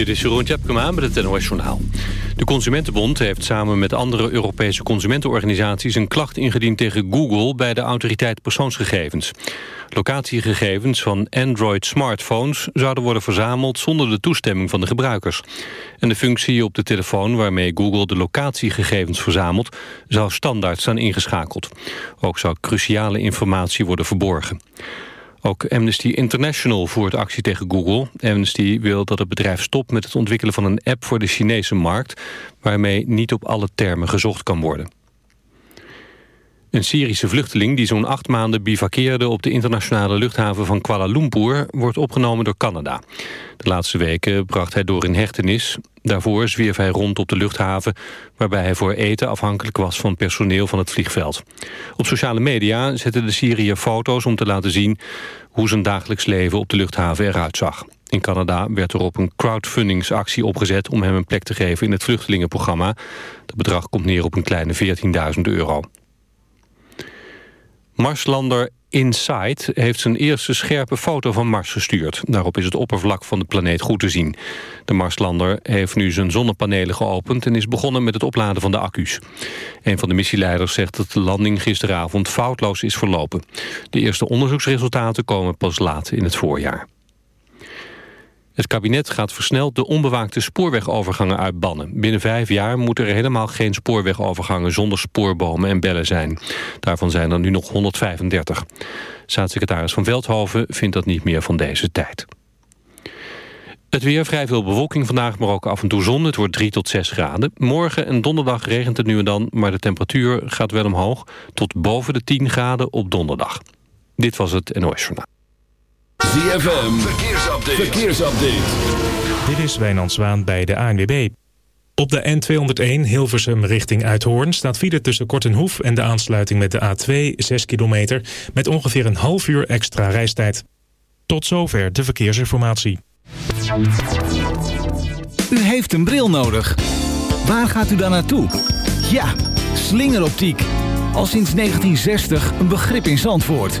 Dit is Jeroen Tjepkema met het NOS Journaal. De Consumentenbond heeft samen met andere Europese consumentenorganisaties... een klacht ingediend tegen Google bij de autoriteit persoonsgegevens. Locatiegegevens van Android-smartphones zouden worden verzameld... zonder de toestemming van de gebruikers. En de functie op de telefoon waarmee Google de locatiegegevens verzamelt... zou standaard staan ingeschakeld. Ook zou cruciale informatie worden verborgen. Ook Amnesty International voert actie tegen Google. Amnesty wil dat het bedrijf stopt met het ontwikkelen van een app voor de Chinese markt... waarmee niet op alle termen gezocht kan worden. Een Syrische vluchteling die zo'n acht maanden bivakkeerde op de internationale luchthaven van Kuala Lumpur wordt opgenomen door Canada. De laatste weken bracht hij door in hechtenis. Daarvoor zwierf hij rond op de luchthaven waarbij hij voor eten afhankelijk was van personeel van het vliegveld. Op sociale media zette de Syriër foto's om te laten zien hoe zijn dagelijks leven op de luchthaven eruit zag. In Canada werd er op een crowdfundingsactie opgezet om hem een plek te geven in het vluchtelingenprogramma. Het bedrag komt neer op een kleine 14.000 euro. Marslander InSight heeft zijn eerste scherpe foto van Mars gestuurd. Daarop is het oppervlak van de planeet goed te zien. De Marslander heeft nu zijn zonnepanelen geopend... en is begonnen met het opladen van de accu's. Een van de missieleiders zegt dat de landing gisteravond foutloos is verlopen. De eerste onderzoeksresultaten komen pas laat in het voorjaar. Het kabinet gaat versneld de onbewaakte spoorwegovergangen uitbannen. Binnen vijf jaar moeten er helemaal geen spoorwegovergangen zonder spoorbomen en bellen zijn. Daarvan zijn er nu nog 135. Staatssecretaris Van Veldhoven vindt dat niet meer van deze tijd. Het weer, vrij veel bewolking vandaag, maar ook af en toe zon. Het wordt 3 tot 6 graden. Morgen en donderdag regent het nu en dan, maar de temperatuur gaat wel omhoog... tot boven de 10 graden op donderdag. Dit was het NOS Journaal. ZFM, verkeersupdate. verkeersupdate. Dit is Wijnand Zwaan bij de ANWB. Op de N201 Hilversum richting Uithoorn staat file tussen Kortenhoef en de aansluiting met de A2 6 kilometer met ongeveer een half uur extra reistijd. Tot zover de verkeersinformatie. U heeft een bril nodig. Waar gaat u dan naartoe? Ja, slingeroptiek. Al sinds 1960 een begrip in Zandvoort.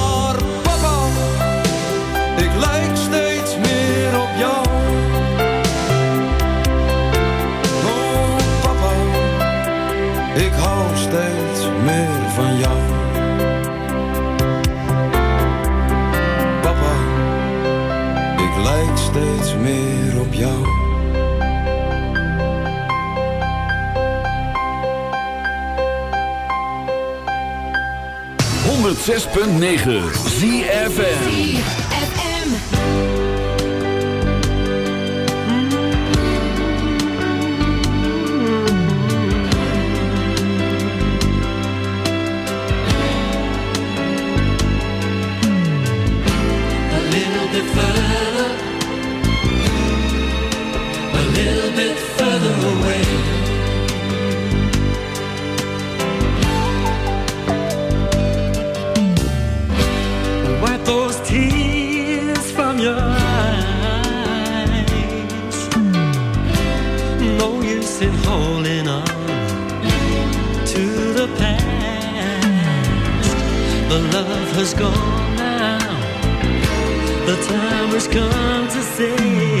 6.9 ZFN the past. The love has gone now. The time has come to say.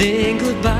then goodbye.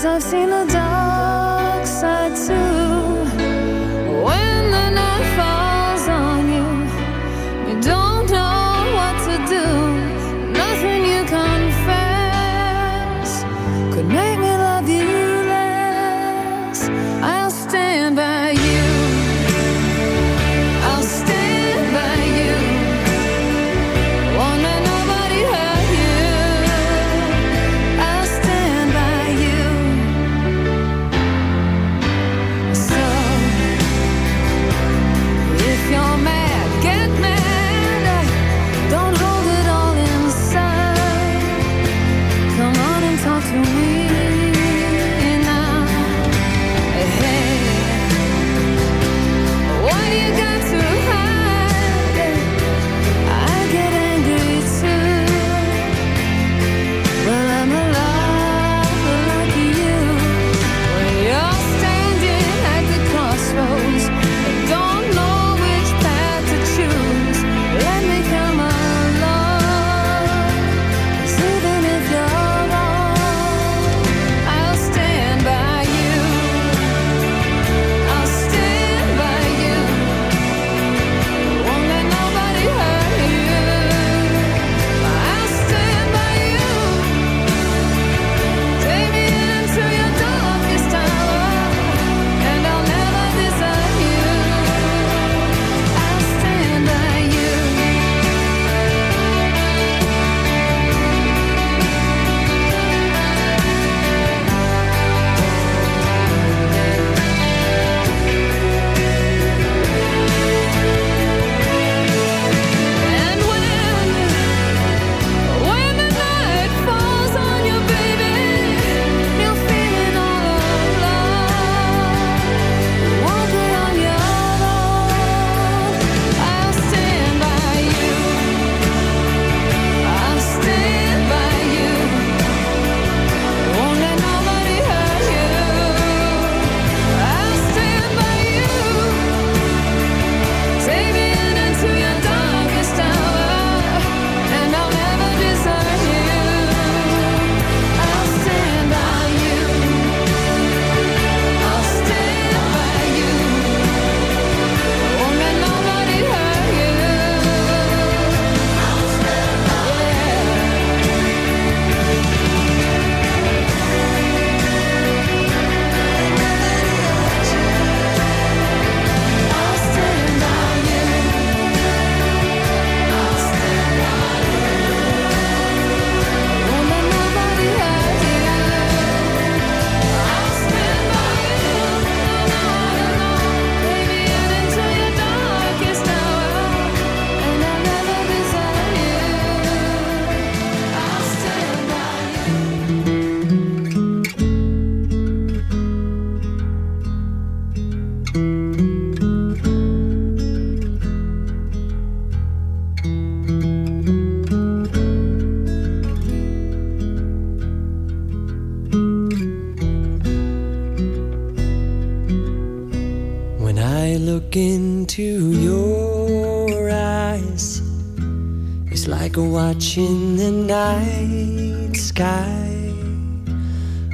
Cause I've seen the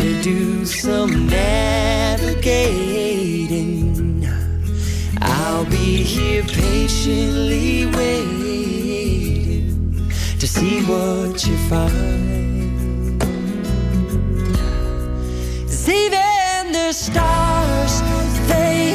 to do some navigating, I'll be here patiently waiting to see what you find. 'Cause even the stars, they